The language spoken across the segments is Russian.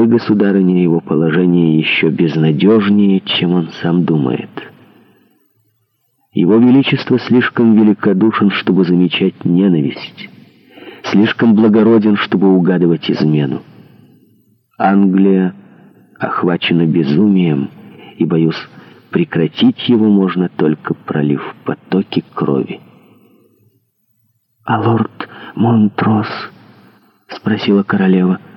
Вы государыня, его положение еще безнадежнее, чем он сам думает. Его Величество слишком великодушен, чтобы замечать ненависть, слишком благороден, чтобы угадывать измену. Англия охвачена безумием, и, боюсь, прекратить его можно только пролив потоки крови. «А лорд Монтрос?» — спросила королева —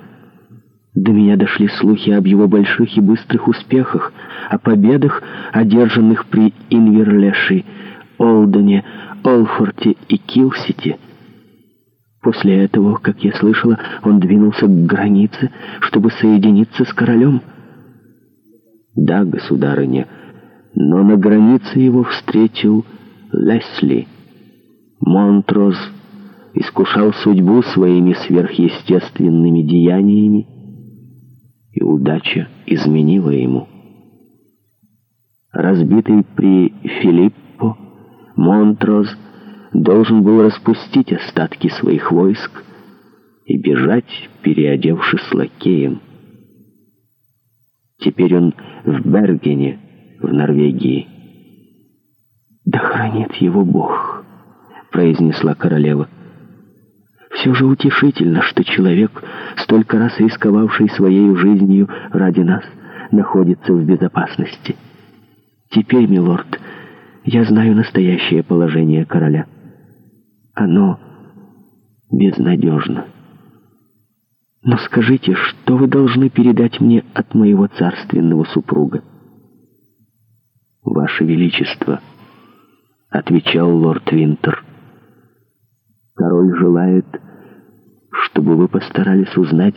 до меня дошли слухи об его больших и быстрых успехах, о победах, одержанных при Инверлеши, Олдоне, Олфорте и Килсите. После этого, как я слышала, он двинулся к границе, чтобы соединиться с королем. Да, государыня, но на границе его встретил Лесли. Монтроз искушал судьбу своими сверхъестественными деяниями, и удача изменила ему. Разбитый при Филиппо, Монтроз должен был распустить остатки своих войск и бежать, переодевшись лакеем. Теперь он в Бергене, в Норвегии. «Да хранит его Бог!» — произнесла королева — все же утешительно, что человек, столько раз рисковавший своей жизнью ради нас, находится в безопасности. Теперь, милорд, я знаю настоящее положение короля. Оно безнадежно. Но скажите, что вы должны передать мне от моего царственного супруга? «Ваше Величество», — отвечал лорд Винтер, — Король желает, чтобы вы постарались узнать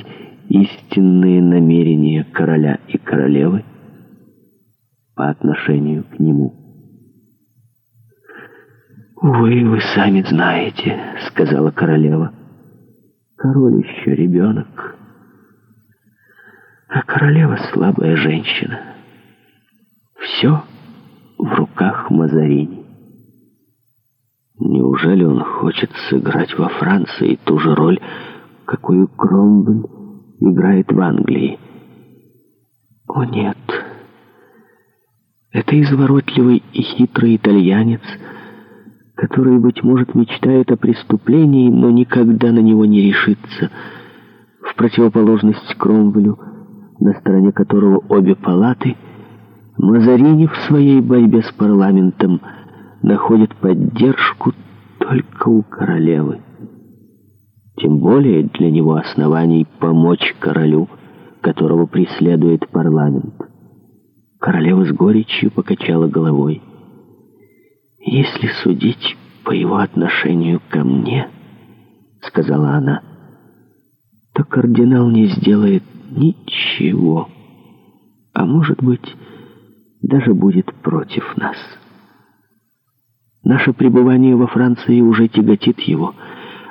истинные намерения короля и королевы по отношению к нему. Вы вы сами знаете», — сказала королева. «Король еще ребенок, а королева слабая женщина. Все в руках Мазарини». Неужели он хочет сыграть во Франции ту же роль, какую Кромбель играет в Англии? О нет! Это изворотливый и хитрый итальянец, который, быть может, мечтает о преступлении, но никогда на него не решится, в противоположность Кромвелю, на стороне которого обе палаты, Мазарини в своей борьбе с парламентом – находит поддержку только у королевы. Тем более для него оснований помочь королю, которого преследует парламент. Королева с горечью покачала головой. «Если судить по его отношению ко мне, — сказала она, — то кардинал не сделает ничего, а может быть, даже будет против нас». Наше пребывание во Франции уже тяготит его,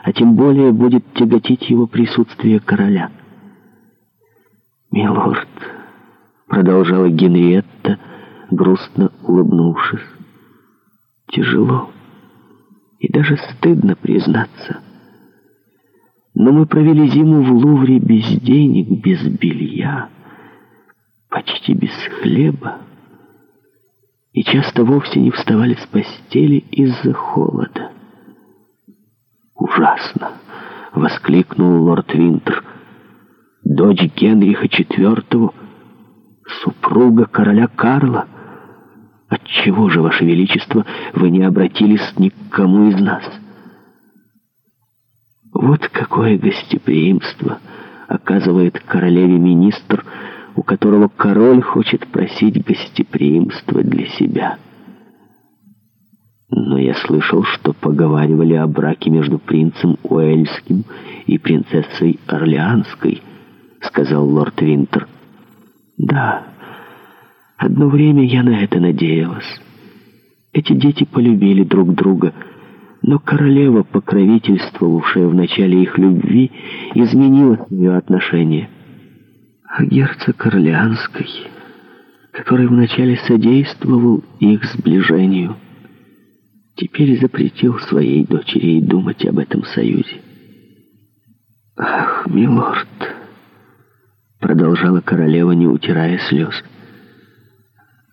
а тем более будет тяготить его присутствие короля. «Милорд», — продолжала Генриетта, грустно улыбнувшись, — «тяжело и даже стыдно признаться. Но мы провели зиму в Лувре без денег, без белья, почти без хлеба и часто вовсе не вставали с постели из-за холода. «Ужасно!» — воскликнул лорд Винтер. «Дочь Генриха IV, супруга короля Карла. Отчего же, Ваше Величество, вы не обратились ни к кому из нас?» Вот какое гостеприимство оказывает королеве министр — у которого король хочет просить гостеприимства для себя. Но я слышал, что поговаривали о браке между принцем Уэльским и принцессой Орлеанской, сказал лорд Винтер. Да, одно время я на это надеялась. Эти дети полюбили друг друга, но королева, покровительствовавшая в начале их любви, изменила свое отношение герцог Орлеанской, который вначале содействовал их сближению, теперь запретил своей дочери думать об этом союзе. «Ах, милорд!» — продолжала королева, не утирая слез —